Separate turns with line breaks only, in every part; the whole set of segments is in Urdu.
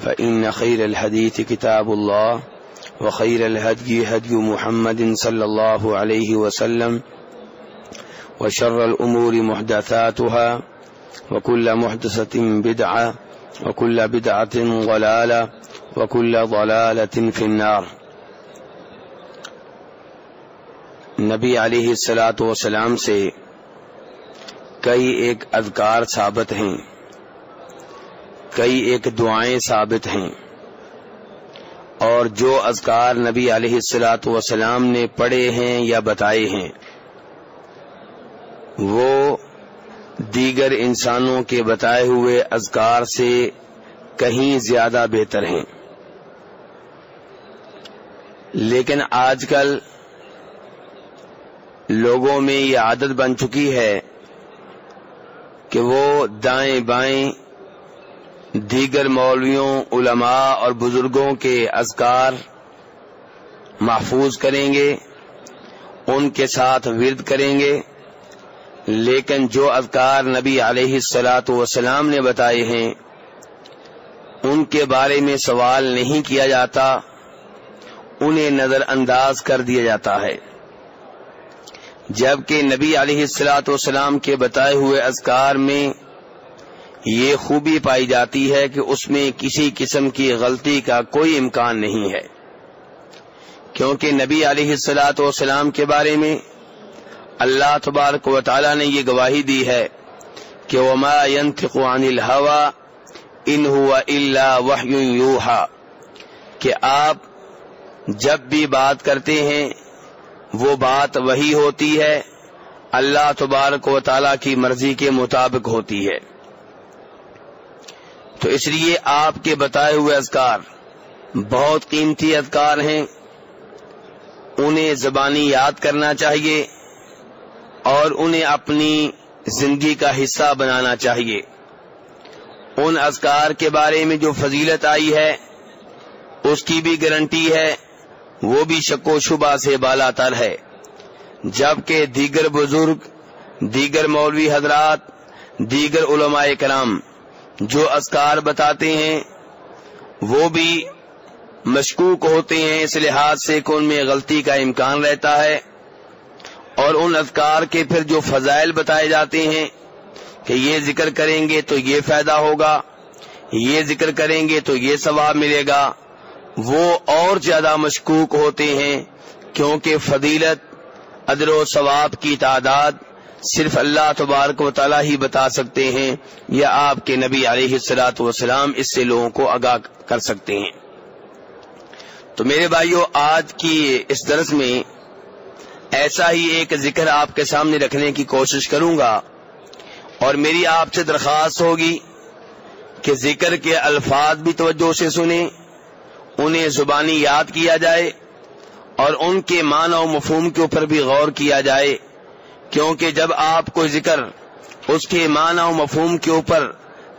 فإن خير الحديث كتاب الله وخير الهدي هدي محمد صلى الله عليه وسلم وشر الأمور محدثاتها وكل محدثة بدعة وكل بدعة ضلالة وكل ضلالة في النار. نبی علیہ السلاۃ وسلام سے کئی ایک اذکار ثابت ہیں۔ کئی ایک دعائیں ثابت ہیں۔ اور جو اذکار نبی علیہ السلاۃ وسلام نے پڑھے ہیں یا بتائے ہیں، وہ دیگر انسانوں کے بتائے ہوئے اذکار سے کہیں زیادہ بہتر ہیں۔ لیکن آج کل لوگوں میں یہ عادت بن چکی ہے کہ وہ دائیں بائیں دیگر مولویوں، علماء اور بزرگوں کے اذکار محفوظ کریں گے، ان کے ساتھ ورد کریں گے۔ لیکن جو اذکار نبی علیہ السلاۃ وسلام نے بتائے ہیں، ان کے بارے میں سوال نہیں کیا جاتا، انہیں نظر انداز کر دیا جاتا ہے۔ جبکہ نبی علیہ السلاۃ والسلام کے بتائے ہوئے اذکار میں یہ خوبی پائی جاتی ہے کہ اس میں کسی قسم کی غلطی کا کوئی امکان نہیں ہے۔ کیونکہ نبی علیہ السلاۃ والسلام کے بارے میں اللہ تبارک و تعالی نے یہ گواہی دی ہے کہ وما ينطق عن الهوى ان هو الا وحی یوحا کہ آپ جب بھی بات کرتے ہیں، وہ بات وہی ہوتی ہے، اللہ تبارک و تعالی کی مرضی کے مطابق ہوتی ہے۔ تو اس لیے آپ کے بتائے ہوئے اذکار بہت قیمتی اذکار ہیں۔ انہیں زبانی یاد کرنا چاہیے اور انہیں اپنی زندگی کا حصہ بنانا چاہیے۔ ان اذکار کے بارے میں جو فضیلت آئی ہے، اس کی بھی گارنٹی ہے، وہ بھی شک و شبہ سے بالا تر ہے۔ جبکہ دیگر بزرگ، دیگر مولوی حضرات، دیگر علماء کرام جو اذکار بتاتے ہیں، وہ بھی مشکوک ہوتے ہیں، اس لحاظ سے کہ ان میں غلطی کا امکان رہتا ہے۔ اور ان اذکار کے پھر جو فضائل بتائے جاتے ہیں کہ یہ ذکر کریں گے تو یہ فائدہ ہوگا، یہ ذکر کریں گے تو یہ ثواب ملے گا۔ وہ اور زیادہ مشکوک ہوتے ہیں کیونکہ فضیلت ادر و ثواب کی تعداد صرف اللہ تبارک و تعالیٰ ہی بتا سکتے ہیں یا آپ کے نبی علیہ السلاۃ وسلام اس سے لوگوں کو آگاہ کر سکتے ہیں۔ تو میرے بھائیوں آج کی اس درس میں ایسا ہی ایک ذکر آپ کے سامنے رکھنے کی کوشش کروں گا اور میری آپ سے درخواست ہوگی کہ ذکر کے الفاظ بھی توجہ سے سنیں، انہیں زبانی یاد کیا جائے اور ان کے معنی و مفہوم کے اوپر بھی غور کیا جائے۔ کیونکہ جب آپ کو ذکر اس کے معنی و مفہوم کے اوپر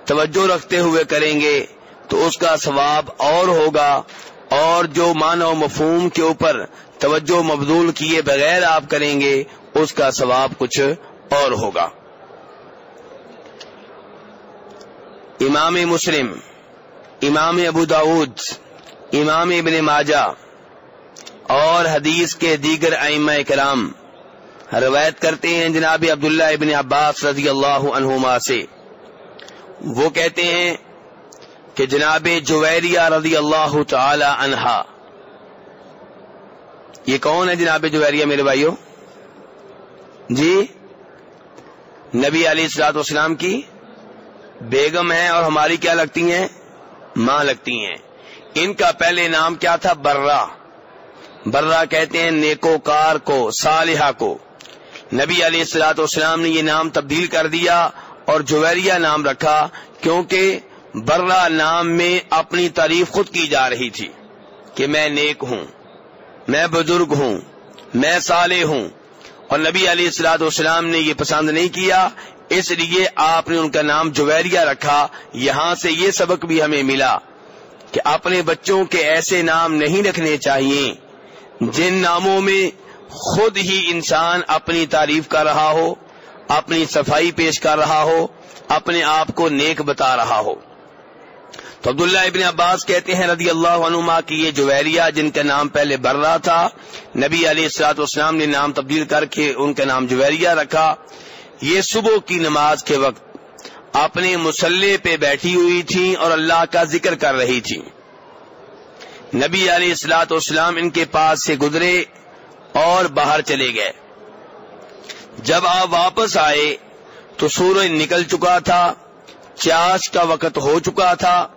توجہ رکھتے ہوئے کریں گے، تو اس کا ثواب اور ہوگا اور جو معنی و مفہوم کے اوپر توجہ مبدول کیے بغیر آپ کریں گے، اس کا ثواب کچھ اور ہوگا۔ امام مسلم، امام ابو داود، امام ابن ماجہ اور حدیث کے دیگر ائمہ کرام روایت کرتے ہیں جناب عبداللہ ابن عباس رضی اللہ عنہما سے۔ وہ کہتے ہیں کہ جناب جویریہ رضی اللہ تعالی عنہا۔ یہ کون ہے جناب جویریہ میرے بھائیوں جی نبی علی السلاط والسلام کی بیگم ہے اور ہماری کیا لگتی ہیں؟ ماں لگتی ہیں۔ ان کا پہلے نام کیا تھا؟ برا برا کہتے ہیں نیکو کار کو، صالحہ کو۔ نبی علیہ السلاۃ والسلام نے یہ نام تبدیل کر دیا اور جویریہ نام رکھا کیونکہ برا نام میں اپنی تعریف خود کی جا رہی تھی کہ میں نیک ہوں، میں بزرگ ہوں، میں صالح ہوں۔ اور نبی علی السلاط والسلام نے یہ پسند نہیں کیا، اس لیے آپ نے ان کا نام جویریا رکھا۔ یہاں سے یہ سبق بھی ہمیں ملا کہ اپنے بچوں کے ایسے نام نہیں رکھنے چاہیے جن ناموں میں خود ہی انسان اپنی تعریف کر رہا ہو، اپنی صفائی پیش کر رہا ہو، اپنے آپ کو نیک بتا رہا ہو۔ تو عبداللہ ابن عباس کہتے ہیں رضی اللہ عنما کی یہ جویریہ جن کا نام پہلے برا تھا، نبی علی السلاط اسلام نے نام تبدیل کر کے ان کا نام جویریہ رکھا۔ یہ صبح کی نماز کے وقت اپنے مسلح پہ بیٹھی ہوئی تھی اور اللہ کا ذکر کر رہی تھی نبی علی السلاط اسلام ان کے پاس سے گزرے۔ اور باہر چلے گئے۔ جب آپ واپس آئے تو سورج نکل چکا تھا، چاش کا وقت ہو چکا تھا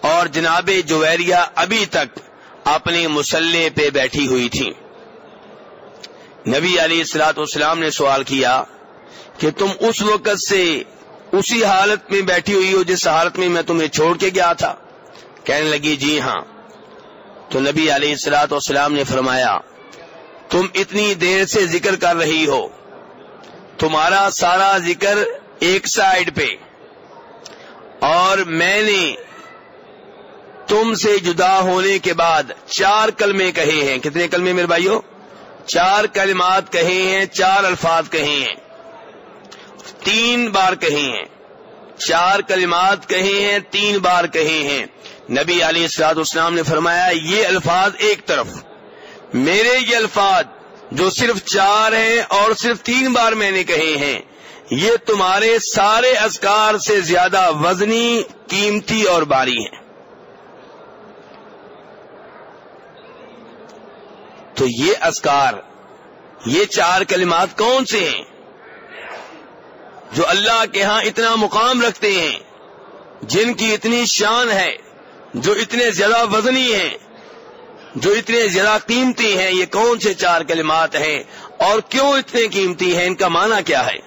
اور جناب جویریا ابھی تک اپنے مسلح پہ بیٹھی ہوئی تھی نبی علی السلاط اسلام نے سوال کیا کہ تم اس وقت سے اسی حالت میں بیٹھی ہوئی ہو جس حالت میں میں تمہیں چھوڑ کے گیا تھا؟ کہنے لگی جی ہاں۔ تو نبی علیہ السلاط والسلام نے فرمایا تم اتنی دیر سے ذکر کر رہی ہو۔ تمہارا سارا ذکر ایک سائڈ پہ۔ اور میں نے تم سے جدا ہونے کے بعد چار کلمے کہے ہیں۔ کتنے کلمے میرے بھائیو؟ چار کلمات کہے ہیں، چار الفاظ کہے ہیں۔ تین بار کہے ہیں۔ چار کلمات کہے ہیں، تین بار کہے ہیں۔ نبی علی السلاد اسلام نے فرمایا، یہ الفاظ ایک طرف۔ میرے یہ الفاظ جو صرف چار ہیں اور صرف تین بار میں نے کہے ہیں، یہ تمہارے سارے اذکار سے زیادہ وزنی، قیمتی اور باری ہیں۔ تو یہ اذکار، یہ چار کلمات کون سے ہیں؟ جو اللہ کے ہاں اتنا مقام رکھتے ہیں، جن کی اتنی شان ہے، جو اتنے زیادہ وزنی ہیں۔ جو اتنے زیادہ قیمتی ہیں، یہ کون سے چار کلمات ہیں؟ اور کیوں اتنے قیمتی ہیں؟ ان کا معنی کیا ہے؟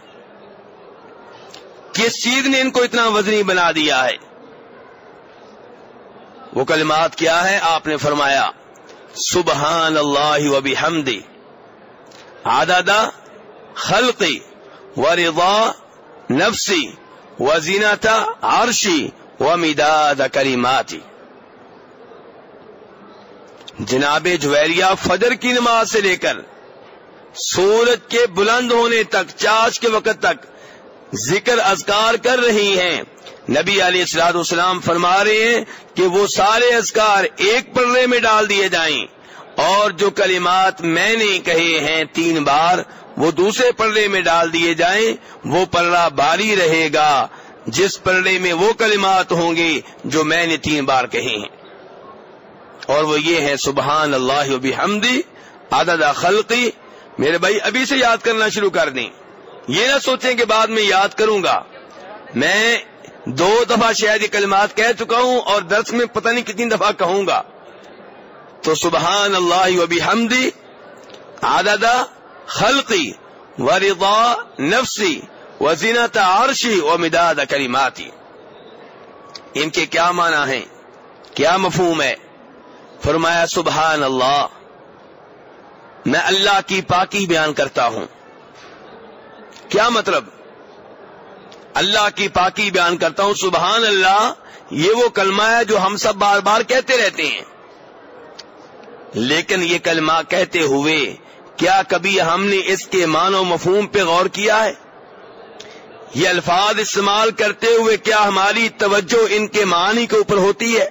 کس چیز نے ان کو اتنا وزنی بنا دیا ہے؟ وہ کلمات کیا ہے آپ نے فرمایا سبحان اللہ و بحمدی، عدد خلقی و رضا نفسی و زینت عرشی و مداد کریماتی جناب جویریہ فجر کی نماز سے لے کر سورج کے بلند ہونے تک، چاش کے وقت تک ذکر اذکار کر رہی ہیں۔ نبی علیہ السلاد اسلام فرما رہے ہیں کہ وہ سارے اذکار ایک پڑے میں ڈال دیے جائیں۔ اور جو کلمات میں نے کہے ہیں تین بار، وہ دوسرے پلڑے میں ڈال دیے جائیں، وہ پلڑا باری رہے گا۔ جس پلڑے میں وہ کلمات ہوں گے جو میں نے تین بار کہے ہیں۔ اور وہ یہ ہے، سبحان اللہ حمدی عدد خلقی، میرے بھائی ابھی سے یاد کرنا شروع کر دیں۔ یہ نہ سوچیں کہ بعد میں یاد کروں گا۔ میں دو دفعہ شاید یہ کلمات کہہ چکا ہوں اور درس میں پتہ نہیں کتنی دفعہ کہوں گا۔ تو سبحان اللہ و حمدی عدد خلقی و رضا نفسی و زینت عرشی و مداد کریماتی ان کے کیا معنی ہیں؟ کیا مفہوم ہے؟ فرمایا، سبحان اللہ، میں اللہ کی پاکی بیان کرتا ہوں۔ کیا مطلب؟ اللہ کی پاکی بیان کرتا ہوں، سبحان اللہ، یہ وہ کلمہ ہے جو ہم سب بار بار کہتے رہتے ہیں۔ لیکن یہ کلمہ کہتے ہوئے کیا کبھی ہم نے اس کے مان و مفہوم پہ غور کیا ہے؟ یہ الفاظ استعمال کرتے ہوئے کیا ہماری توجہ ان کے معنی کے اوپر ہوتی ہے؟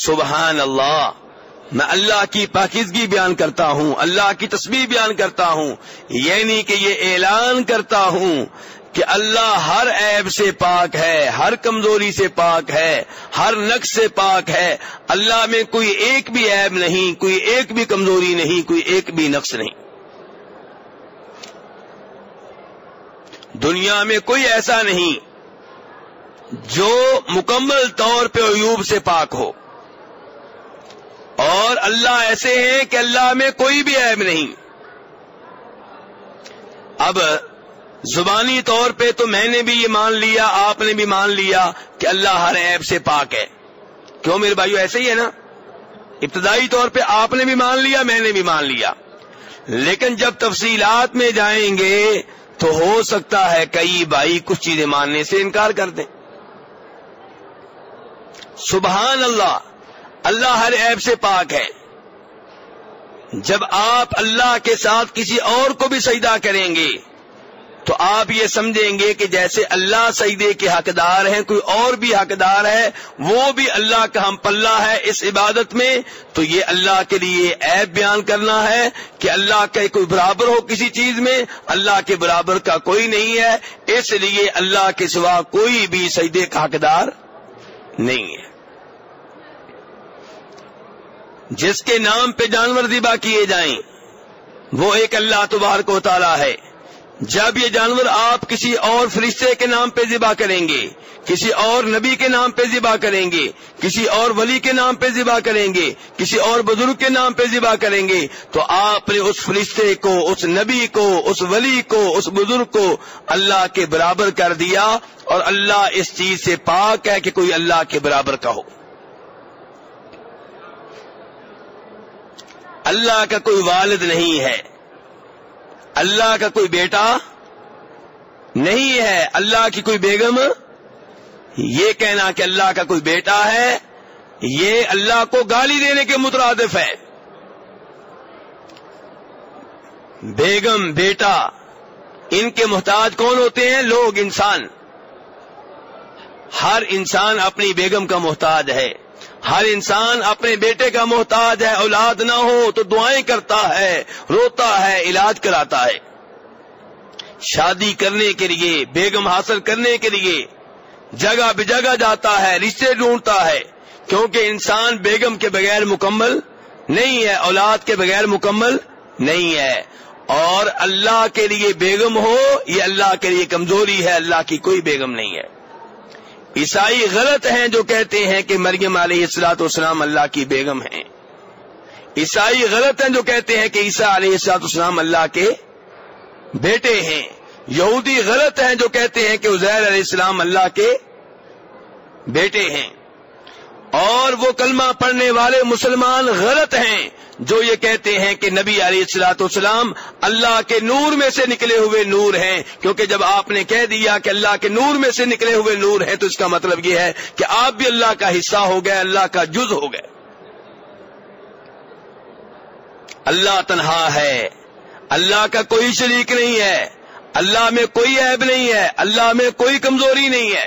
سبحان اللہ میں اللہ کی پاکیزگی بیان کرتا ہوں، اللہ کی تصویر بیان کرتا ہوں یعنی کہ یہ اعلان کرتا ہوں کہ اللہ ہر عیب سے پاک ہے، ہر کمزوری سے پاک ہے، ہر نقص سے پاک ہے۔ اللہ میں کوئی ایک بھی عیب نہیں، کوئی ایک بھی کمزوری نہیں، کوئی ایک بھی نقص نہیں۔ دنیا میں کوئی ایسا نہیں جو مکمل طور پہ عیوب سے پاک ہو۔ اور اللہ ایسے ہیں کہ اللہ میں کوئی بھی عیب نہیں۔ اب زبانی طور پہ تو میں نے بھی یہ مان لیا، آپ نے بھی مان لیا کہ اللہ ہر عیب سے پاک ہے۔ کیوں میرے بھائیو، ایسے ہی ہے نا؟ ابتدائی طور پہ آپ نے بھی مان لیا، میں نے بھی مان لیا۔ لیکن جب تفصیلات میں جائیں گے تو ہو سکتا ہے کئی بھائی کچھ چیزیں ماننے سے انکار کر دیں۔ سبحان اللہ! اللہ ہر عیب سے پاک ہے۔ جب آپ اللہ کے ساتھ کسی اور کو بھی سجدہ کریں گے، تو آپ یہ سمجھیں گے کہ جیسے اللہ سجدے کے حقدار ہیں، کوئی اور بھی حقدار ہے، وہ بھی اللہ کا ہم پلہ ہے اس عبادت میں۔ تو یہ اللہ کے لیے عیب بیان کرنا ہے کہ اللہ کا کوئی برابر ہو کسی چیز میں، اللہ کے برابر کا کوئی نہیں ہے۔ اس لیے اللہ کے سوا کوئی بھی سجدے کا حقدار نہیں ہے۔ جس کے نام پہ جانور ذبح کیے جائیں، وہ ایک اللہ تبار کو تعالیٰ ہے۔ جب یہ جانور آپ کسی اور فرشتے کے نام پہ ذبح کریں گے، کسی اور نبی کے نام پہ ذبح کریں گے، کسی اور ولی کے نام پہ ذبح کریں گے، کسی اور بزرگ کے نام پہ ذبح کریں گے، تو آپ نے اس فرشتے کو، اس نبی کو، اس ولی کو، اس بزرگ کو اللہ کے برابر کر دیا اور اللہ اس چیز سے پاک ہے کہ کوئی اللہ کے برابر کا ہو۔ اللہ کا کوئی والد نہیں ہے۔ اللہ کا کوئی بیٹا نہیں ہے۔ اللہ کی کوئی بیگم یہ کہنا کہ اللہ کا کوئی بیٹا ہے، یہ اللہ کو گالی دینے کے مترادف ہے۔ بیگم، بیٹا، ان کے محتاج کون ہوتے ہیں؟ لوگ، انسان۔ ہر انسان اپنی بیگم کا محتاج ہے۔ ہر انسان اپنے بیٹے کا محتاج ہے، اولاد نہ ہو تو دعائیں کرتا ہے، روتا ہے، علاج کراتا ہے۔ شادی کرنے کے لیے، بیگم حاصل کرنے کے لیے جگہ بے جگہ جاتا ہے، رشتے ڈھونڈتا ہے۔ کیونکہ انسان بیگم کے بغیر مکمل نہیں ہے، اولاد کے بغیر مکمل نہیں ہے۔ اور اللہ کے لیے بیگم ہو، یہ اللہ کے لیے کمزوری ہے، اللہ کی کوئی بیگم نہیں ہے۔ عیسائی غلط ہیں جو کہتے ہیں کہ مریم علیہ السلاط اسلام اللہ کی بیگم ہیں۔ عیسائی غلط ہیں جو کہتے ہیں کہ عیسیٰ علیہ السلاط اسلام اللہ کے بیٹے ہیں۔ یہودی غلط ہیں جو کہتے ہیں کہ عزیر علیہ السلام اللہ کے بیٹے ہیں۔ اور وہ کلمہ پڑھنے والے مسلمان غلط ہیں۔ جو یہ کہتے ہیں کہ نبی علیہ السلاۃ والسلام اللہ کے نور میں سے نکلے ہوئے نور ہیں، کیونکہ جب آپ نے کہہ دیا کہ اللہ کے نور میں سے نکلے ہوئے نور ہیں، تو اس کا مطلب یہ ہے کہ آپ بھی اللہ کا حصہ ہو گئے، اللہ کا جز ہو گئے۔ اللہ تنہا ہے، اللہ کا کوئی شریک نہیں ہے، اللہ میں کوئی عیب نہیں ہے، اللہ میں کوئی کمزوری نہیں ہے۔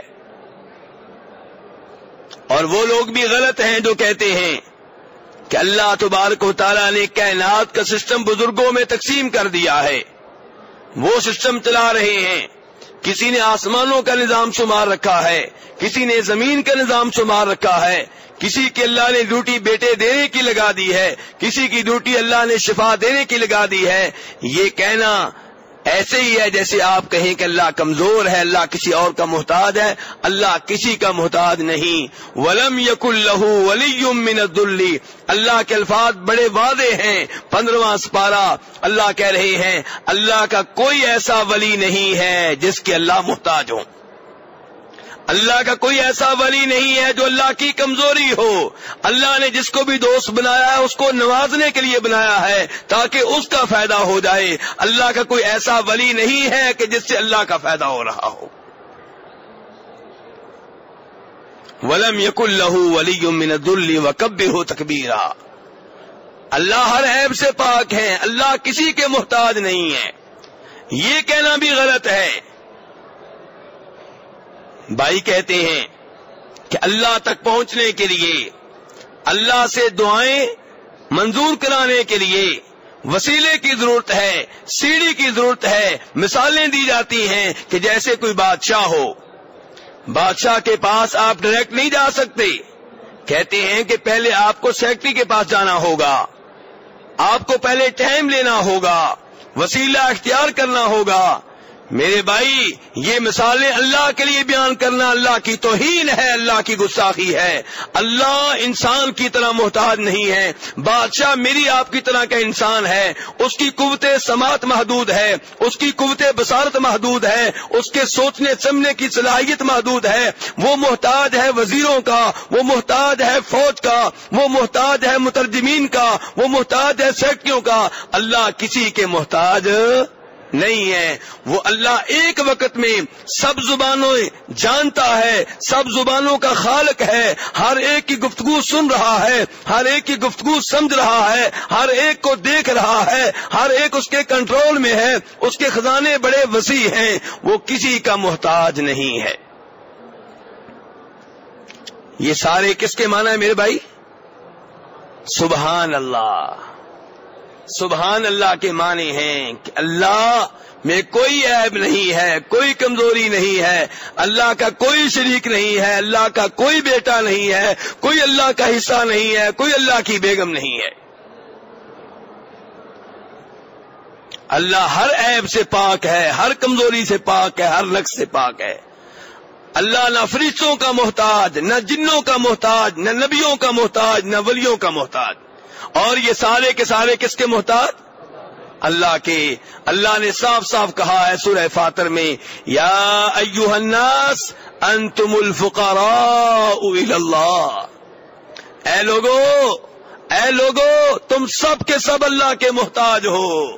اور وہ لوگ بھی غلط ہیں جو کہتے ہیں کہ اللہ تبارک و تعالیٰ نے کائنات کا سسٹم بزرگوں میں تقسیم کر دیا ہے۔ وہ سسٹم چلا رہے ہیں۔ کسی نے آسمانوں کا نظام شمار رکھا ہے۔ کسی نے زمین کا نظام شمار رکھا ہے۔ کسی کی اللہ نے ڈیوٹی بیٹے دینے کی لگا دی ہے۔ کسی کی ڈیوٹی اللہ نے شفا دینے کی لگا دی ہے۔ یہ کہنا ایسے ہی ہے جیسے آپ کہیں کہ اللہ کمزور ہے، اللہ کسی اور کا محتاج ہے، اللہ کسی کا محتاج نہیں۔ ولم یق اللہ ولی من الدلی اللہ کے الفاظ بڑے واضح ہیں، پندرواں سپارہ اللہ کہہ رہے ہیں، اللہ کا کوئی ایسا ولی نہیں ہے جس کے اللہ محتاج ہوں۔ اللہ کا کوئی ایسا ولی نہیں ہے جو اللہ کی کمزوری ہو۔ اللہ نے جس کو بھی دوست بنایا ہے، اس کو نوازنے کے لیے بنایا ہے تاکہ اس کا فائدہ ہو جائے۔ اللہ کا کوئی ایسا ولی نہیں ہے کہ جس سے اللہ کا فائدہ ہو رہا ہو۔ ولم یق اللہ ولی من دلی و ہو تکبیرا اللہ ہر عیب سے پاک ہے اللہ کسی کے محتاج نہیں ہے یہ کہنا بھی غلط ہے۔ بھائی کہتے ہیں کہ اللہ تک پہنچنے کے لیے، اللہ سے دعائیں منظور کرانے کے لیے وسیلے کی ضرورت ہے، سیڑھی کی ضرورت ہے، مثالیں دی جاتی ہیں کہ جیسے کوئی بادشاہ ہو۔ بادشاہ کے پاس آپ ڈائریکٹ نہیں جا سکتے۔ کہتے ہیں کہ پہلے آپ کو سیکٹری کے پاس جانا ہوگا۔ آپ کو پہلے ٹائم لینا ہوگا، وسیلہ اختیار کرنا ہوگا۔ میرے بھائی، یہ مثالیں اللہ کے لیے بیان کرنا اللہ کی توہین ہے، اللہ کی گستاخی ہے۔ اللہ انسان کی طرح محتاج نہیں ہے۔ بادشاہ میری آپ کی طرح کا انسان ہے۔ اس کی قوت سماعت محدود ہے۔ اس کی قوت بصارت محدود ہے۔ اس کے سوچنے، سمجھنے کی صلاحیت محدود ہے۔ وہ محتاج ہے وزیروں کا، وہ محتاج ہے فوج کا، وہ محتاج ہے مترجمین کا، وہ محتاج ہے سیکٹریوں کا۔ اللہ کسی کے محتاج نہیں ہے۔ وہ اللہ ایک وقت میں سب زبانوں جانتا ہے، سب زبانوں کا خالق ہے۔ ہر ایک کی گفتگو سن رہا ہے، ہر ایک کی گفتگو سمجھ رہا ہے، ہر ایک کو دیکھ رہا ہے۔ ہر ایک اس کے کنٹرول میں ہے، اس کے خزانے بڑے وسیع ہیں۔ وہ کسی کا محتاج نہیں ہے۔ یہ سارے کس کے معنی ہے میرے بھائی؟ سبحان اللہ۔ سبحان اللہ کے معنی ہیں کہ اللہ میں کوئی عیب نہیں ہے، کوئی کمزوری نہیں ہے۔ اللہ کا کوئی شریک نہیں ہے، اللہ کا کوئی بیٹا نہیں ہے، کوئی اللہ کا حصہ نہیں ہے، کوئی اللہ کی بیگم نہیں ہے۔ اللہ ہر عیب سے پاک ہے، ہر کمزوری سے پاک ہے، ہر نقص سے پاک ہے۔ اللہ نہ فرشتوں کا محتاج، نہ جنوں کا محتاج، نہ نبیوں کا محتاج، نہ ولیوں کا محتاج۔ اور یہ سارے کے سارے کس کے محتاج؟ اللہ کے۔ اللہ نے صاف صاف کہا ہے سورہ فاتر میں، یا ایوہ الناس انتم الفقراء اللہ۔ اے لوگو اے لوگو، تم سب کے سب اللہ کے محتاج ہو۔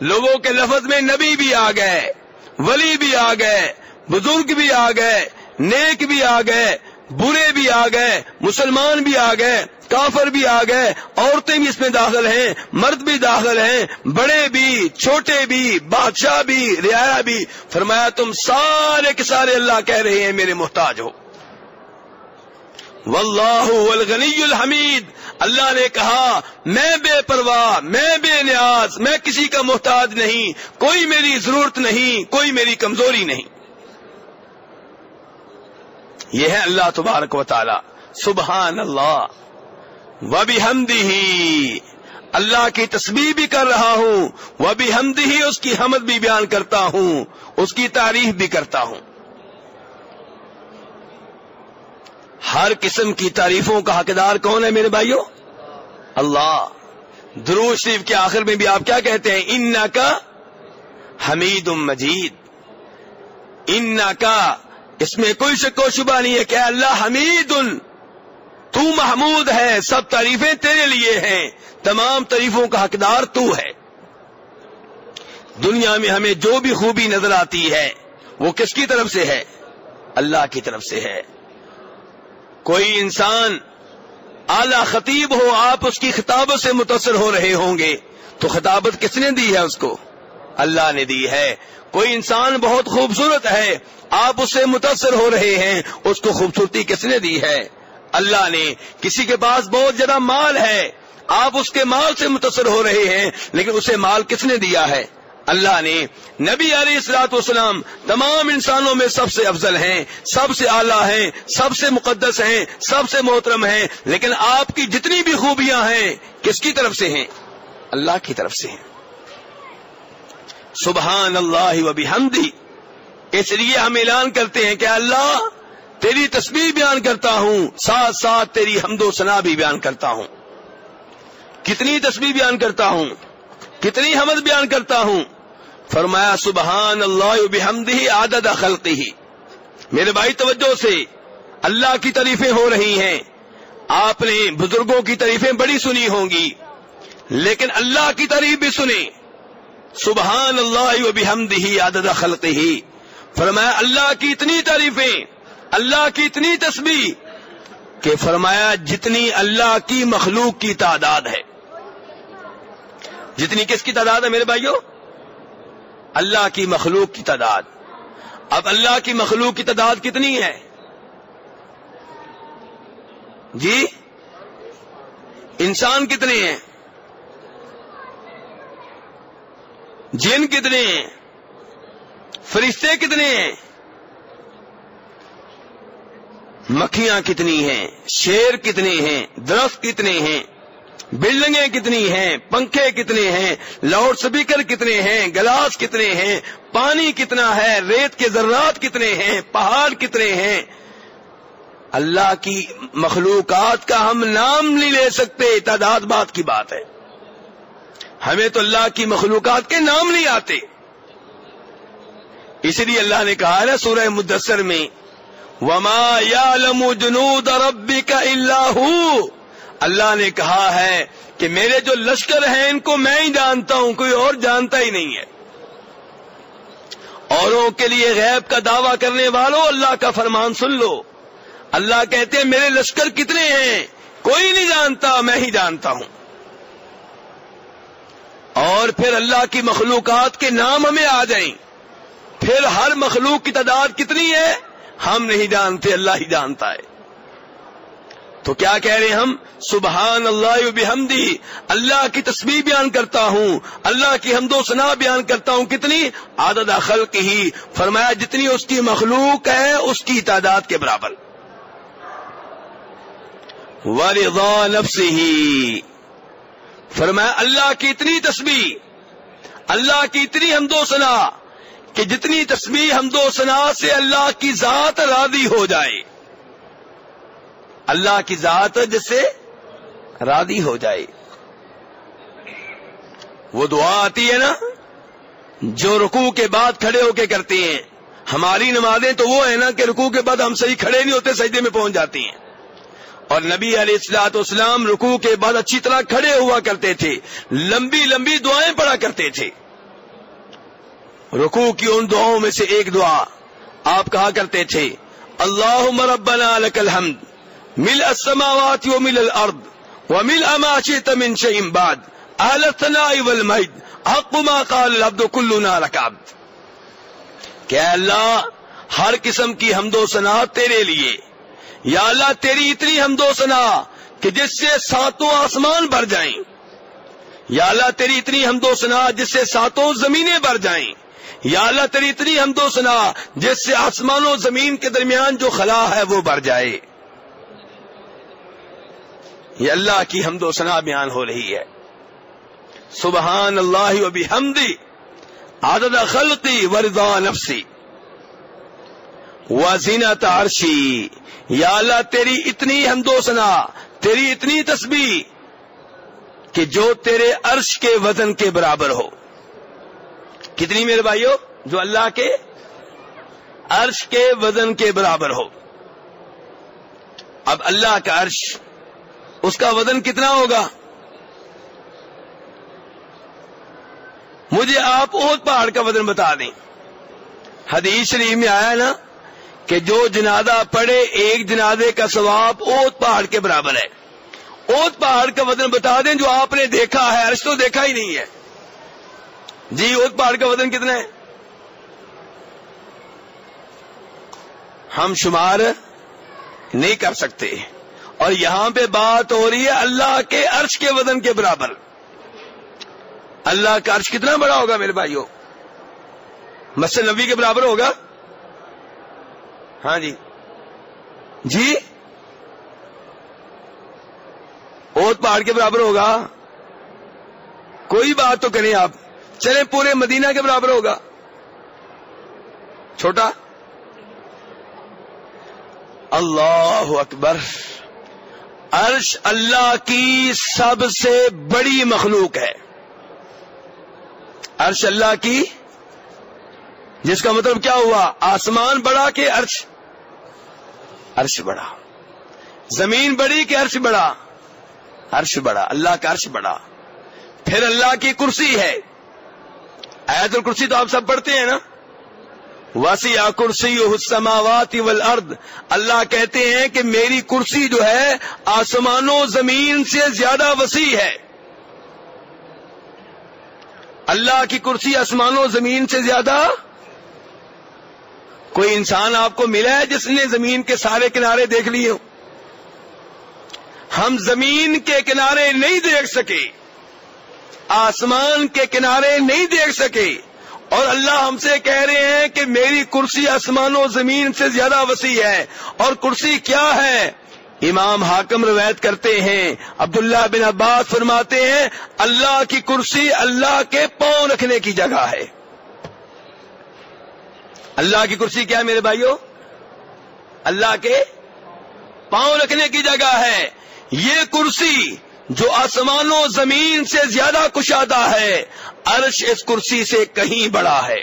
لوگوں کے لفظ میں نبی بھی آ گئے، ولی بھی آ گئے، بزرگ بھی آ گئے، نیک بھی آ گئے، برے بھی آ گئے، مسلمان بھی آ گئے۔ کافر بھی آ گئے، عورتیں بھی اس میں داخل ہیں، مرد بھی داخل ہیں، بڑے بھی، چھوٹے بھی، بادشاہ بھی، رعایا بھی۔ فرمایا، تم سارے کے سارے اللہ کہہ رہے ہیں، میرے محتاج ہو۔ واللہ والغنی الحمید۔ اللہ نے کہا، میں بے پرواہ، میں بے نیاز، میں کسی کا محتاج نہیں، کوئی میری ضرورت نہیں، کوئی میری کمزوری نہیں۔ یہ ہے اللہ تبارک و تعالی۔ سبحان اللہ۔ وہ بھی ہی اللہ کی تصویر بھی کر رہا ہوں وہ بھی ہی اس کی حمد بھی بیان کرتا ہوں، اس کی تعریف بھی کرتا ہوں۔ ہر قسم کی تعریفوں کا حقدار کون ہے میرے بھائیوں؟ اللہ۔ درو شریف کے آخر میں بھی آپ کیا کہتے ہیں؟ ان کا حمید مجید۔ ان کا اس میں کوئی شک و شبہ نہیں ہے کہ اللہ حمید ان تو محمود ہے، سب تعریفیں تیرے لیے ہیں، تمام تعریفوں کا حقدار تو ہے۔ دنیا میں ہمیں جو بھی خوبی نظر آتی ہے، وہ کس کی طرف سے ہے؟ اللہ کی طرف سے ہے۔ کوئی انسان اعلی خطیب ہو، آپ اس کی خطابت سے متاثر ہو رہے ہوں گے، تو خطابت کس نے دی ہے اس کو؟ اللہ نے دی ہے۔ کوئی انسان بہت خوبصورت ہے، آپ اس سے متاثر ہو رہے ہیں، اس کو خوبصورتی کس نے دی ہے؟ اللہ نے کسی کے پاس بہت زیادہ مال ہے، آپ اس کے مال سے متاثر ہو رہے ہیں، لیکن اسے مال کس نے دیا ہے؟ اللہ نے نبی علیہ السلاط والسلام تمام انسانوں میں سب سے افضل ہیں، سب سے اعلیٰ ہیں، سب سے مقدس ہیں، سب سے محترم ہیں، لیکن آپ کی جتنی بھی خوبیاں ہیں، کس کی طرف سے ہیں؟ اللہ کی طرف سے ہیں۔ سبحان اللہ و بحمدی اس لیے ہم اعلان کرتے ہیں کہ اللہ تیری تصویر بیان کرتا ہوں، ساتھ ساتھ تیری حمد و ثنا بھی بیان کرتا ہوں۔ کتنی تصویر بیان کرتا ہوں، کتنی حمد بیان کرتا ہوں۔ فرمایا سبحان اللہ بحمدی عادت خلقی ہی میرے بھائی، توجہ سے اللہ کی تعریفیں ہو رہی ہیں۔ آپ نے بزرگوں کی تعریفیں بڑی سنی ہوں گی، لیکن اللہ کی تعریف بھی سنیں۔ سبحان اللہ و بحمد ہی عدد خلق ہی فرمایا، اللہ کی اتنی تعریفیں اللہ کی اتنی تسبیح کہ فرمایا جتنی اللہ کی مخلوق کی تعداد ہے۔ جتنی کس کی تعداد ہے میرے بھائیوں اللہ کی مخلوق کی تعداد۔ اب اللہ کی مخلوق کی تعداد کتنی ہے؟ جی؟ انسان کتنے ہیں؟ جن کتنے ہیں؟ فرشتے کتنے ہیں؟ مکھیاں کتنی ہیں؟ شیر کتنے ہیں؟ درخت کتنے ہیں؟ بلڈنگیں کتنی ہیں؟ پنکھے کتنے ہیں؟ لاؤڈ سپیکر کتنے ہیں؟ گلاس کتنے ہیں؟ پانی کتنا ہے؟ ریت کے ذرات کتنے ہیں؟ پہاڑ کتنے ہیں؟ اللہ کی مخلوقات کا ہم نام نہیں لے سکتے، تعداد بات کی بات ہے۔ ہمیں تو اللہ کی مخلوقات کے نام نہیں آتے۔ اس لیے اللہ نے کہا نا سورہ مدثر میں وما یا جنود ربی کا اللہ اللہ نے کہا ہے کہ میرے جو لشکر ہیں، ان کو میں ہی جانتا ہوں، کوئی اور جانتا ہی نہیں ہے۔ اوروں کے لیے غیب کا دعویٰ کرنے والوں، اللہ کا فرمان سن لو۔ اللہ کہتے ہیں، میرے لشکر کتنے ہیں؟ کوئی نہیں جانتا، میں ہی جانتا ہوں۔ اور پھر اللہ کی مخلوقات کے نام ہمیں آ جائیں۔ پھر ہر مخلوق کی تعداد کتنی ہے؟ ہم نہیں جانتے، اللہ ہی جانتا ہے۔ تو کیا کہہ رہے ہم؟ سبحان اللہ بحمدی اللہ کی تصویر بیان کرتا ہوں، اللہ کی حمد و سنا بیان کرتا ہوں، کتنی؟ عادت خلق ہی۔ فرمایا، جتنی اس کی مخلوق ہے، اس کی تعداد کے برابر۔ ورضا نفس ہی فرمایا، اللہ کی اتنی تسبیح، اللہ کی اتنی حمد و سنا کہ جتنی تسبیح حمد و سنا سے اللہ کی ذات راضی ہو جائے۔ اللہ کی ذات جس سے راضی ہو جائے۔ وہ دعا آتی ہے نا، جو رکوع کے بعد کھڑے ہو کے کرتے ہیں۔ ہماری نمازیں تو وہ ہے نا کہ رکوع کے بعد ہم صحیح کھڑے نہیں ہوتے، سجدے میں پہنچ جاتی ہیں۔ اور نبی علیہ السلاط اسلام رکوع کے بعد اچھی طرح کھڑے ہوا کرتے تھے، لمبی لمبی دعائیں پڑا کرتے تھے۔ رکوع کی ان دعاؤں میں سے ایک دعا آپ کہا کرتے تھے اللہ مربنا لک الحمد، مل السماوات ومل الارض ومل اما شئت من شيء بعد، اهل الثناء والمجد حق ما قال العبد كلنا لك عبد. کہ اللہ، ہر قسم کی حمد و ثنا تیرے لیے، یا اللہ تیری اتنی حمد و ثنا کہ جس سے ساتوں آسمان بھر جائیں، یا اللہ تیری اتنی حمد و ثنا جس سے ساتوں زمینیں بھر جائیں۔ یا اللہ تیری اتنی حمد و ثنا جس سے آسمان و زمین کے درمیان جو خلا ہے وہ بھر جائے۔ یہ اللہ کی حمد و ثنا بیان ہو رہی ہے۔ سبحان اللہ و بحمدی، عدد خلقی ورضا نفسی۔ وزینت عرشی، یا اللہ تیری اتنی حمد و ثنا، تیری اتنی تسبیح کہ جو تیرے عرش کے وزن کے برابر ہو۔ کتنی میرے بھائیو جو اللہ کے عرش کے وزن کے برابر ہو۔ اب اللہ کا عرش اس کا وزن کتنا ہوگا؟ مجھے آپ اوت پہاڑ کا وزن بتا دیں۔ حدیث شریف میں آیا نا کہ جو جنازہ پڑے ایک جنازے کا ثواب اوت پہاڑ کے برابر ہے۔ اوت پہاڑ کا وزن بتا دیں جو آپ نے دیکھا ہے، عرش تو دیکھا ہی نہیں ہے۔ جی اوت پہاڑ کا وزن کتنا ہے؟ ہم شمار نہیں کر سکتے۔ اور یہاں پہ بات ہو رہی ہے اللہ کے عرش کے وزن کے برابر۔ اللہ کا عرش کتنا بڑا ہوگا میرے بھائیوں؟ مسجد نبی کے برابر ہوگا؟ ہاں جی۔ جی؟ اوت پہاڑ کے برابر ہوگا۔ کوئی بات تو کریں آپ۔ چلے پورے مدینہ کے برابر ہوگا۔ چھوٹا۔ اللہ اکبر۔ عرش اللہ کی سب سے بڑی مخلوق ہے۔ عرش اللہ کی۔ جس کا مطلب کیا ہوا؟ آسمان بڑا کہ عرش؟ عرش بڑا۔ زمین بڑی کہ عرش بڑا؟ عرش بڑا۔ اللہ کا عرش بڑا۔ پھر اللہ کی کرسی ہے۔ ایت الکرسی تو آپ سب پڑھتے ہیں نا؟ وسی کرسی السماوات والارض اللہ کہتے ہیں کہ میری کرسی جو ہے آسمان و زمین سے زیادہ وسیع ہے۔ اللہ کی کرسی آسمان و زمین سے زیادہ۔ کوئی انسان آپ کو ملا ہے جس نے زمین کے سارے کنارے دیکھ لیے ہوں؟ ہم زمین کے کنارے نہیں دیکھ سکے۔ آسمان کے کنارے نہیں دیکھ سکے۔ اور اللہ ہم سے کہہ رہے ہیں کہ میری کرسی آسمان و زمین سے زیادہ وسیع ہے۔ اور کرسی کیا ہے؟ امام حاکم روایت کرتے ہیں۔ عبداللہ بن عباس فرماتے ہیں، اللہ کی کرسی اللہ کے پاؤں رکھنے کی جگہ ہے۔ اللہ کی کرسی کیا ہے میرے بھائیوں اللہ کے پاؤں رکھنے کی جگہ ہے۔ یہ کرسی جو آسمان و زمین سے زیادہ کشادہ ہے، عرش اس کرسی سے کہیں بڑا ہے۔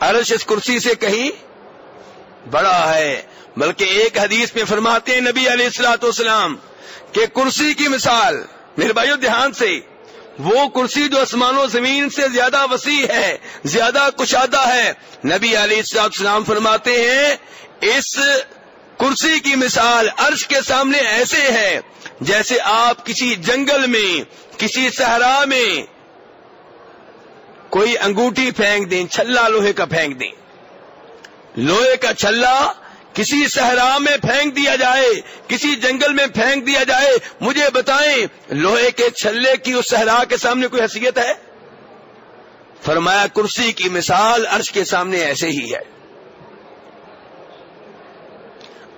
عرش اس کرسی سے کہیں بڑا ہے۔ بلکہ ایک حدیث میں فرماتے ہیں نبی علیہ السلاۃ والسلام کہ کرسی کی مثال، میرے بھائیو دھیان سے، وہ کرسی جو آسمان و زمین سے زیادہ وسیع ہے، زیادہ کشادہ ہے، نبی علیہ السلاط اسلام فرماتے ہیں، اس کرسی کی مثال عرش کے سامنے ایسے ہے جیسے آپ کسی جنگل میں، کسی صحرا میں کوئی انگوٹھی پھینک دیں، چھلا لوہے کا پھینک دیں۔ لوہے کا چھلا کسی صحرا میں پھینک دیا جائے، کسی جنگل میں پھینک دیا جائے۔ مجھے بتائیں، لوہے کے چھلے کی اس صحرا کے سامنے کوئی حیثیت ہے؟ فرمایا کرسی کی مثال عرش کے سامنے ایسے ہی ہے۔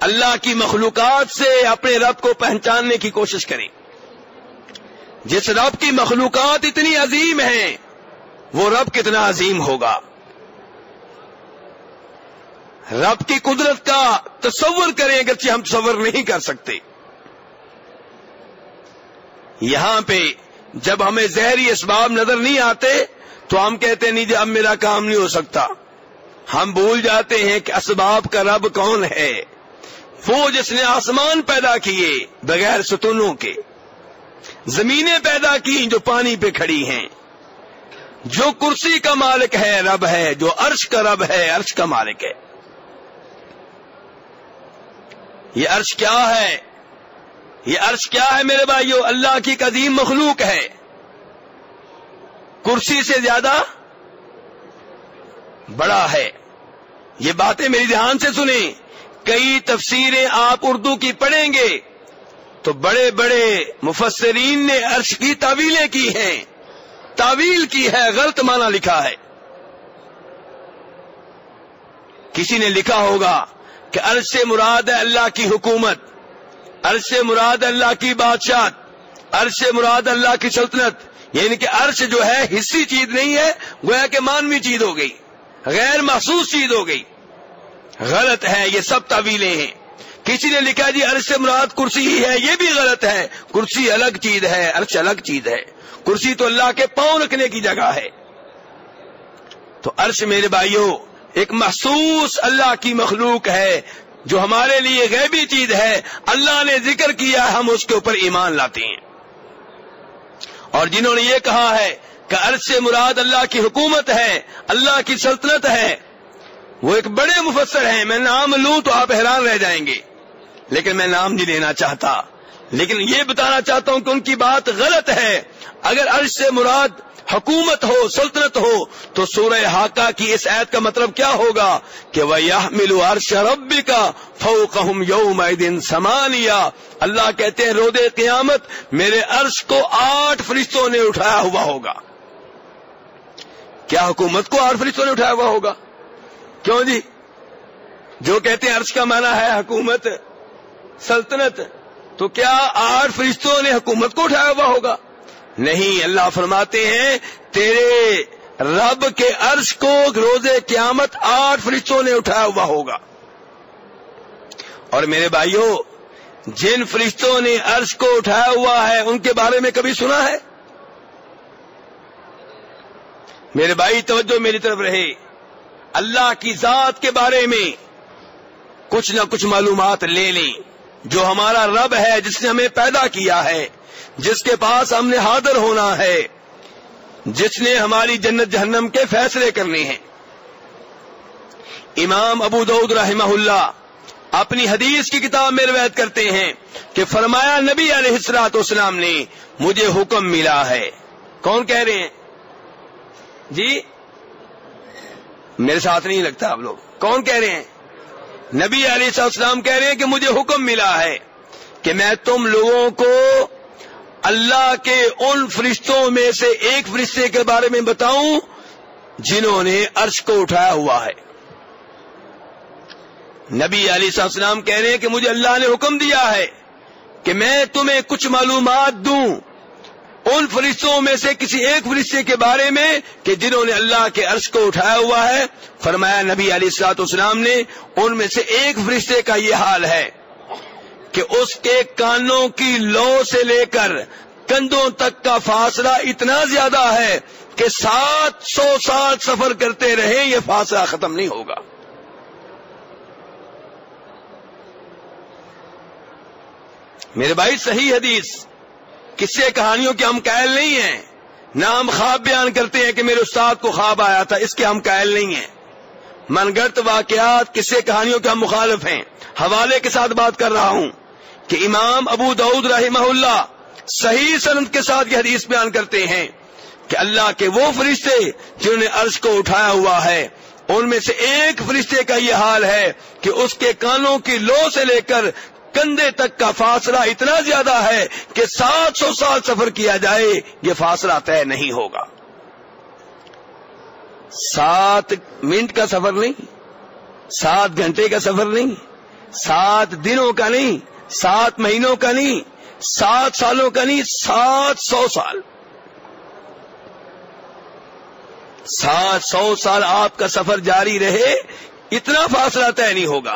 اللہ کی مخلوقات سے اپنے رب کو پہچاننے کی کوشش کریں۔ جس رب کی مخلوقات اتنی عظیم ہیں، وہ رب کتنا عظیم ہوگا۔ رب کی قدرت کا تصور کریں اگرچہ ہم تصور نہیں کر سکتے۔ یہاں پہ جب ہمیں زہری اسباب نظر نہیں آتے، تو ہم کہتے نہیں جی اب میرا کام نہیں ہو سکتا۔ ہم بھول جاتے ہیں کہ اسباب کا رب کون ہے۔ وہ جس نے آسمان پیدا کیے بغیر ستونوں کے۔ زمینیں پیدا کی جو پانی پہ کھڑی ہیں۔ جو کرسی کا مالک ہے رب ہے، جو عرش کا رب ہے، عرش کا مالک ہے۔ یہ عرش کیا ہے؟ یہ عرش کیا ہے میرے بھائیو؟ اللہ کی قدیم مخلوق ہے۔ کرسی سے زیادہ بڑا ہے۔ یہ باتیں میری دھیان سے سنیں۔ کئی تفسیریں آپ اردو کی پڑھیں گے تو بڑے بڑے مفسرین نے عرش کی تعویلیں کی ہیں۔ تعویل کی ہے، غلط معنی لکھا ہے۔ کسی نے لکھا ہوگا کہ عرض سے مراد ہے اللہ کی حکومت عرض سے مراد اللہ کی بادشاہ عرض سے مراد اللہ کی سلطنت۔ یعنی کہ عرش جو ہے، حصی چیز نہیں ہے، گویا کہ مانوی چیز ہو گئی، غیر محسوس چیز ہو گئی۔ غلط ہے، یہ سب طویلیں ہیں۔ کسی نے لکھا جی عرش سے مراد کرسی ہی ہے، یہ بھی غلط ہے۔ کرسی الگ چیز ہے، عرش الگ چیز ہے۔ کرسی تو اللہ کے پاؤں رکھنے کی جگہ ہے۔ تو عرش میرے بھائیوں، ایک محسوس اللہ کی مخلوق ہے، جو ہمارے لیے غیبی چیز ہے۔ اللہ نے ذکر کیا، ہم اس کے اوپر ایمان لاتے ہیں۔ اور جنہوں نے یہ کہا ہے کہ عرض سے مراد اللہ کی حکومت ہے، اللہ کی سلطنت ہے وہ ایک بڑے مفسر ہیں، میں نام لوں تو آپ حیران رہ جائیں گے۔ لیکن میں نام نہیں لینا چاہتا۔ لیکن یہ بتانا چاہتا ہوں کہ ان کی بات غلط ہے۔ اگر عرض سے مراد حکومت ہو، سلطنت ہو، تو سورہ ہاکا کی اس عید کا مطلب کیا ہوگا؟ کہ وہ یہ ملو عرش رب کا فوقہم یوم دن سمانیہ اللہ کہتے ہیں، رود قیامت میرے عرش کو آٹھ فرشتوں نے اٹھایا ہوا ہوگا۔ کیا حکومت کو آٹھ فرشتوں نے اٹھایا ہوا ہوگا؟ کیوں جی جو کہتے ہیں عرش کا معنی ہے حکومت، سلطنت، تو کیا آٹھ فرشتوں نے حکومت کو اٹھایا ہوا ہوگا؟ نہیں، اللہ فرماتے ہیں، تیرے رب کے عرش کو روز قیامت آٹھ فرشتوں نے اٹھایا ہوا ہوگا۔ اور میرے بھائیوں جن فرشتوں نے عرش کو اٹھایا ہوا ہے، ان کے بارے میں کبھی سنا ہے؟ میرے بھائی، توجہ میری طرف رہے۔ اللہ کی ذات کے بارے میں کچھ نہ کچھ معلومات لے لیں۔ جو ہمارا رب ہے، جس نے ہمیں پیدا کیا ہے، جس کے پاس ہم نے حاضر ہونا ہے، جس نے ہماری جنت جہنم کے فیصلے کرنے ہیں۔ امام ابو دعود رحمہ اللہ اپنی حدیث کی کتاب میں روایت کرتے ہیں کہ فرمایا، نبی علیہ السلاط اسلام نے مجھے حکم ملا ہے۔ کون کہہ رہے ہیں؟ جی؟ میرے ساتھ نہیں لگتا آپ لوگ۔ کون کہہ رہے ہیں؟ نبی علیہ السلام کہہ رہے ہیں کہ مجھے حکم ملا ہے کہ میں تم لوگوں کو اللہ کے ان فرشتوں میں سے ایک فرشتے کے بارے میں بتاؤں جنہوں نے عرش کو اٹھایا ہوا ہے۔ نبی علی السلام کہہ رہے ہیں کہ مجھے اللہ نے حکم دیا ہے کہ میں تمہیں کچھ معلومات دوں۔ ان فرشتوں میں سے کسی ایک فرشتے کے بارے میں کہ جنہوں نے اللہ کے عرش کو اٹھایا ہوا ہے، فرمایا نبی علی السلاط اسلام نے، ان میں سے ایک فرشتے کا یہ حال ہے کہ اس کے کانوں کی لو سے لے کر کندھوں تک کا فاصلہ اتنا زیادہ ہے کہ سات سو سال سفر کرتے رہے، یہ فاصلہ ختم نہیں ہوگا۔ میرے بھائی، صحیح حدیث کسے کہانیوں کے ہم قائل نہیں ہیں؟ نہ ہم خواب بیان کرتے ہیں کہ میرے استاد کو خواب آیا تھا، اس کے ہم قائل نہیں ہیں۔ من گڑت واقعات کسے کہانیوں کے ہم مخالف ہیں؟ حوالے کے ساتھ بات کر رہا ہوں کہ امام ابو دعود رحمہ اللہ صحیح سنت کے ساتھ یہ حدیث بیان کرتے ہیں کہ اللہ کے وہ فرشتے جنہوں نے عرض کو اٹھایا ہوا ہے، ان میں سے ایک فرشتے کا یہ حال ہے کہ اس کے کانوں کی لو سے لے کر کندھے تک کا فاصلہ اتنا زیادہ ہے کہ سات سو سال سفر کیا جائے، یہ فاصلہ طے نہیں ہوگا۔ سات منٹ کا سفر نہیں، سات گھنٹے کا سفر نہیں، سات دنوں کا نہیں، سات مہینوں کا نہیں، سات سالوں کا نہیں، سات سو سال۔ سات سو سال آپ کا سفر جاری رہے، اتنا فاصلہ طے نہیں ہوگا۔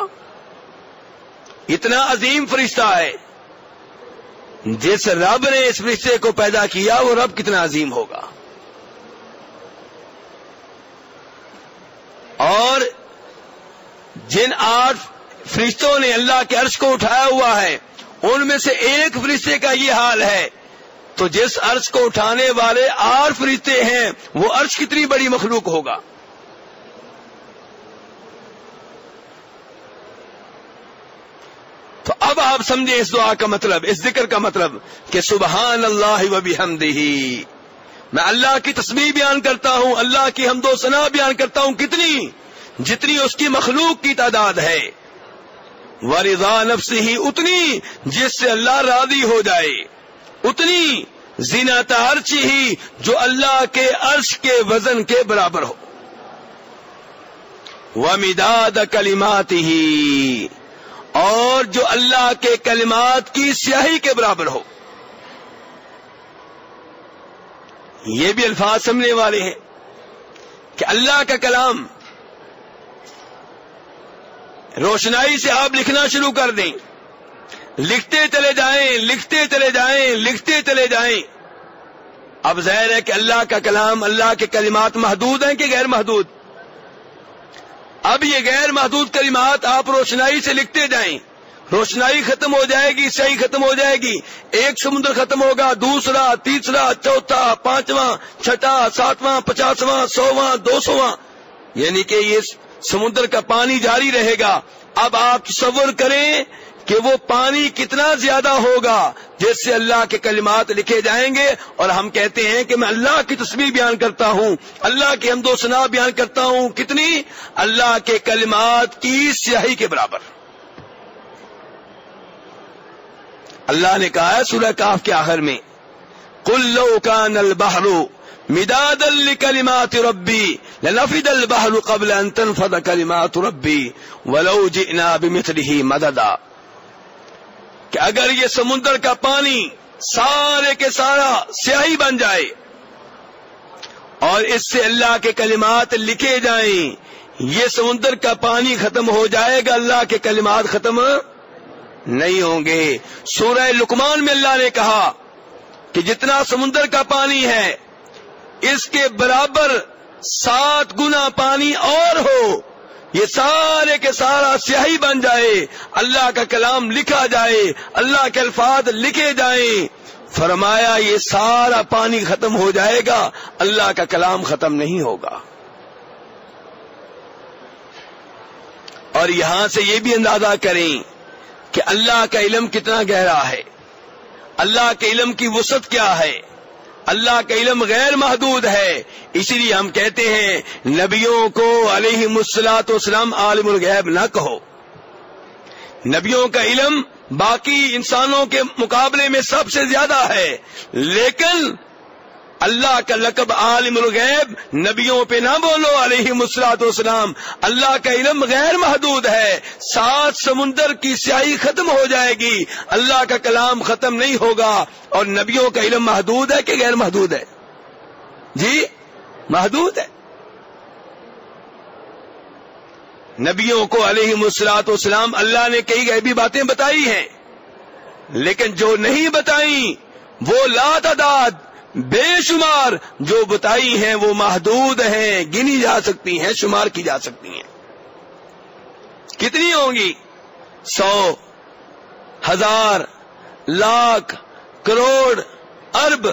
اتنا عظیم فرشتہ ہے۔ جس رب نے اس فرشتے کو پیدا کیا، وہ رب کتنا عظیم ہوگا۔ اور جن آٹھ فرشتوں نے اللہ کے عرش کو اٹھایا ہوا ہے، ان میں سے ایک فرشتے کا یہ حال ہے۔ تو جس عرش کو اٹھانے والے آٹھ فرشتے ہیں، وہ عرش کتنی بڑی مخلوق ہوگا۔ تو اب آپ سمجھیں اس دعا کا مطلب اس ذکر کا مطلب کہ سبحان اللہ و بحمدہی میں اللہ کی تصویر بیان کرتا ہوں، اللہ کی حمد و ثنا بیان کرتا ہوں کتنی؟ جتنی اس کی مخلوق کی تعداد ہے۔ ورضا نفس ہی اتنی، جس سے اللہ راضی ہو جائے۔ اتنی زینا ترچی ہی، جو اللہ کے عرش کے وزن کے برابر ہو۔ وہ مداد کلیمات ہی اور جو اللہ کے کلمات کی سیاہی کے برابر ہو۔ یہ بھی الفاظ سمجھنے والے ہیں کہ اللہ کا کلام روشنائی سے آپ لکھنا شروع کر دیں۔ لکھتے چلے جائیں، لکھتے چلے جائیں، لکھتے چلے جائیں۔ اب ظاہر ہے کہ اللہ کا کلام اللہ کے کلمات محدود ہیں کہ غیر محدود؟ اب یہ غیر محدود کلمات آپ روشنائی سے لکھتے جائیں۔ روشنائی ختم ہو جائے گی صحیح ختم ہو جائے گی۔ ایک سمندر ختم ہوگا، دوسرا، تیسرا، چوتھا، پانچواں، چھٹا، ساتواں، پچاسواں سواں دو سواں یعنی کہ یہ سمندر کا پانی جاری رہے گا۔ اب آپ تصور کریں کہ وہ پانی کتنا زیادہ ہوگا جس سے اللہ کے کلمات لکھے جائیں گے اور ہم کہتے ہیں کہ میں اللہ کی تصویر بیان کرتا ہوں، اللہ کی حمد و سنا بیان کرتا ہوں، کتنی؟ اللہ کے کلمات کی سیاہی کے برابر۔ اللہ نے کہا ہے سورہ کاف کے آخر میں کلو کا نل بہرو مداد الکلمات ربی، لنفد البحر قبل ان تنفد کلمات ربی، ولو جئنا بمثله مددا۔ کہ اگر یہ سمندر کا پانی سارے کے سارا سیاہی بن جائے اور اس سے اللہ کے کلمات لکھے جائیں، یہ سمندر کا پانی ختم ہو جائے گا، اللہ کے کلمات ختم نہیں ہوں گے۔ سورہ لکمان میں اللہ نے کہا کہ جتنا سمندر کا پانی ہے، اس کے برابر سات گنا پانی اور ہو۔ یہ سارے کے سارا سیاہی بن جائے۔ اللہ کا کلام لکھا جائے، اللہ کے الفاظ لکھے جائیں۔ فرمایا، یہ سارا پانی ختم ہو جائے گا، اللہ کا کلام ختم نہیں ہوگا۔ اور یہاں سے یہ بھی اندازہ کریں کہ اللہ کا علم کتنا گہرا ہے۔ اللہ کے علم کی وسعت کیا ہے۔ اللہ کا علم غیر محدود ہے۔ اسی لیے ہم کہتے ہیں، نبیوں کو علیہ مسلاط اسلام عالم الغیب نہ کہو۔ نبیوں کا علم باقی انسانوں کے مقابلے میں سب سے زیادہ ہے۔ لیکن اللہ کا لقب عالم الغیب، نبیوں پہ نہ بولو علیہ مسلاط وسلام اللہ کا علم غیر محدود ہے، سات سمندر کی سیاہی ختم ہو جائے گی، اللہ کا کلام ختم نہیں ہوگا، اور نبیوں کا علم محدود ہے کہ غیر محدود ہے؟ جی محدود ہے۔ نبیوں کو علیہ مسلاط وسلام اللہ نے کئی غیبی باتیں بتائی ہیں، لیکن جو نہیں بتائی وہ لا تعداد بے شمار جو بتائی ہیں وہ محدود ہیں، گنی جا سکتی ہیں، شمار کی جا سکتی ہیں۔ کتنی ہوں گی؟ سو، ہزار، لاکھ، کروڑ، ارب۔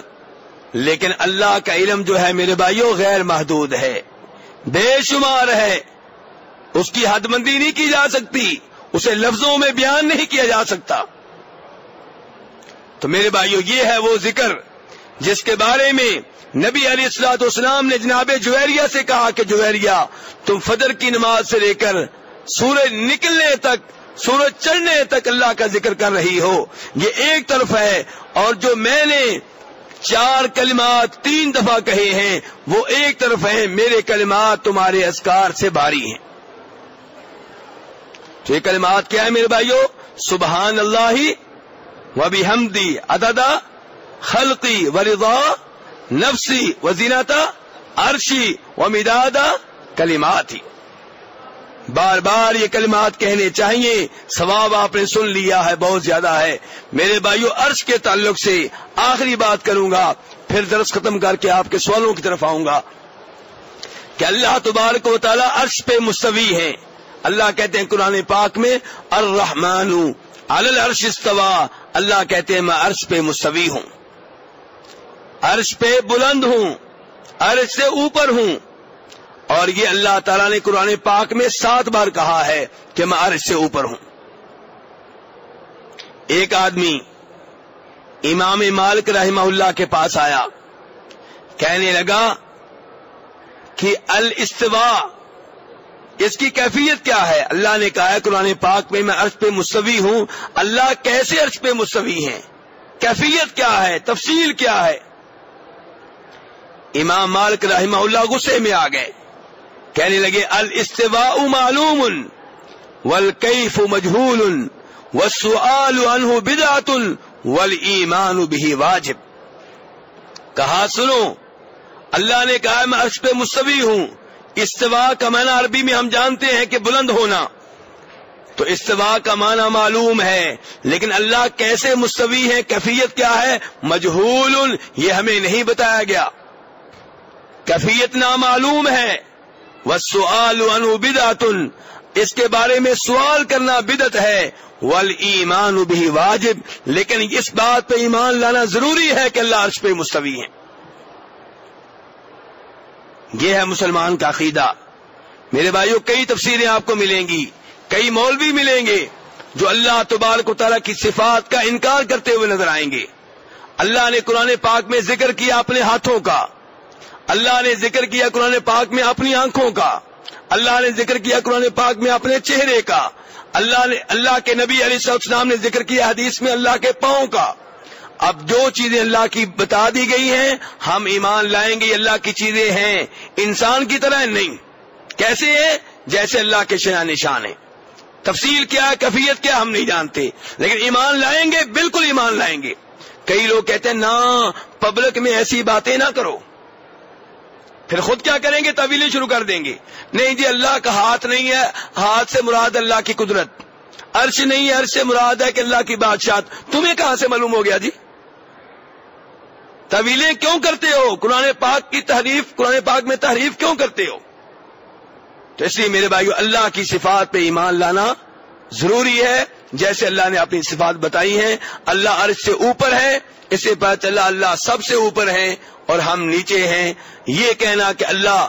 لیکن اللہ کا علم جو ہے میرے بھائیوں غیر محدود ہے، بے شمار ہے۔ اس کی حد بندی نہیں کی جا سکتی، اسے لفظوں میں بیان نہیں کیا جا سکتا۔ تو میرے بھائیوں یہ ہے وہ ذکر۔ جس کے بارے میں نبی علی السلاط اسلام نے جناب جوہریہ سے کہا کہ جوہریہ، تم فجر کی نماز سے لے کر سورج نکلنے تک، سورج چڑھنے تک اللہ کا ذکر کر رہی ہو۔ یہ ایک طرف ہے اور جو میں نے چار کلمات تین دفعہ کہے ہیں، وہ ایک طرف ہیں، میرے کلمات تمہارے اسکار سے باری ہیں۔ تو یہ کلمات کیا ہے میرے بھائیوں سبحان اللہ و بھی ہمدی اددا خلقی و رضا نفسی و زینتا عرشی و مدادا کلمات بار بار یہ کلمات کہنے چاہیے، ثواب آپ نے سن لیا ہے، بہت زیادہ ہے۔ میرے بھائیو، عرش کے تعلق سے آخری بات کروں گا، پھر درس ختم کر کے آپ کے سوالوں کی طرف آؤں گا۔ کہ اللہ تبارک و تعالی عرش پہ مستوی ہیں اللہ کہتے ہیں قرآن پاک میں، الرحمن الرش استوا اللہ کہتے ہیں میں عرش پہ مستوی ہوں۔ عرش پہ بلند ہوں، عرش سے اوپر ہوں۔ اور یہ اللہ تعالیٰ نے قرآن پاک میں سات بار کہا ہے کہ میں عرش سے اوپر ہوں۔ ایک آدمی امام مالک رحمہ اللہ کے پاس آیا۔ کہنے لگا کہ الاستوا اس کی کیفیت کیا ہے؟ اللہ نے کہا ہے، قرآن پاک میں میں عرش پہ مستوی ہوں۔ اللہ کیسے عرش پہ مستوی ہیں؟ کیفیت کیا ہے؟ تفصیل کیا ہے؟ امام مالک رحمہ اللہ غصے میں آ گئے۔ کہنے لگے، الاستواء معلوم، والکیف مجہول، والسؤال عنہ بدعت، والایمان به واجب۔ کہا، سنو، اللہ نے کہا، میں عرش پہ مستوی ہوں۔ استوا کا معنی عربی میں ہم جانتے ہیں کہ بلند ہونا۔ تو استوا کا معنی معلوم ہے، لیکن اللہ کیسے مستوی ہے کیفیت کیا ہے؟ مجہول، یہ ہمیں نہیں بتایا گیا۔ کیفیت نامعلوم ہے۔ وہ سوال بدعتن اس کے بارے میں سوال کرنا بدت ہے۔ ول ایمان بھی واجب۔ لیکن اس بات پہ ایمان لانا ضروری ہے کہ اللہ عرش پہ مستوی ہیں۔ یہ ہے مسلمان کا عقیدہ۔ میرے بھائیوں کئی تفسیریں آپ کو ملیں گی۔ کئی مولوی ملیں گے جو اللہ تبارک و تعالیٰ کی صفات کا انکار کرتے ہوئے نظر آئیں گے۔ اللہ نے قرآن پاک میں ذکر کیا اپنے ہاتھوں کا۔ اللہ نے ذکر کیا قرآن پاک میں اپنی آنکھوں کا۔ اللہ نے ذکر کیا قرآن پاک میں اپنے چہرے کا۔ اللہ نے اللہ کے نبی علیہ السلام نے ذکر کیا حدیث میں اللہ کے پاؤں کا۔ اب جو چیزیں اللہ کی بتا دی گئی ہیں، ہم ایمان لائیں گے اللہ کی چیزیں ہیں۔ انسان کی طرح نہیں۔ کیسے ہیں؟ جیسے اللہ کے شیا نشان ہیں۔ تفصیل کیا ہے کفیت کیا ہم نہیں جانتے۔ لیکن ایمان لائیں گے، بالکل ایمان لائیں گے۔ کئی لوگ کہتے ہیں، نہ، پبلک میں ایسی باتیں نہ کرو۔ پھر خود کیا کریں گے؟ طویلیں شروع کر دیں گے۔ نہیں جی اللہ کا ہاتھ نہیں ہے، ہاتھ سے مراد اللہ کی قدرت۔ عرش نہیں ہے، عرش سے مراد ہے کہ اللہ کی بادشاہ تمہیں کہاں سے معلوم ہو گیا جی؟ طویلیں کیوں کرتے ہو؟ قرآن پاک کی تحریف، قرآن پاک میں تحریف کیوں کرتے ہو؟ تو اس لیے میرے بھائیو، اللہ کی صفات پہ ایمان لانا ضروری ہے۔ جیسے اللہ نے اپنی صفات بتائی ہیں، اللہ عرش سے اوپر ہے، اس سے پتا چلا اللہ سب سے اوپر ہے اور ہم نیچے ہیں۔ یہ کہنا کہ اللہ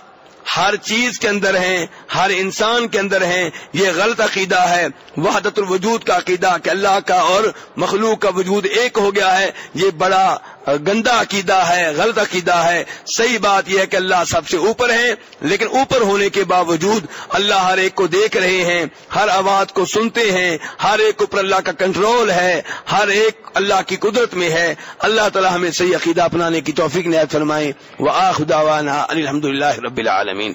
ہر چیز کے اندر ہیں، ہر انسان کے اندر ہیں۔ یہ غلط عقیدہ ہے، وحدت الوجود کا عقیدہ کہ اللہ کا اور مخلوق کا وجود ایک ہو گیا ہے۔ یہ بڑا گندا عقیدہ ہے، غلط عقیدہ ہے، صحیح بات یہ ہے کہ اللہ سب سے اوپر ہے لیکن اوپر ہونے کے باوجود اللہ ہر ایک کو دیکھ رہے ہیں، ہر آواز کو سنتے ہیں، ہر ایک اوپر اللہ کا کنٹرول ہے، ہر ایک اللہ کی قدرت میں ہے۔ اللہ تعالی ہمیں صحیح عقیدہ اپنانے کی توفیق نہایت فرمائے۔ وہ آخا الحمد للہ رب العالمین۔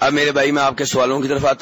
اب میرے بھائی، میں آپ کے سوالوں کی طرف آتا ہوں۔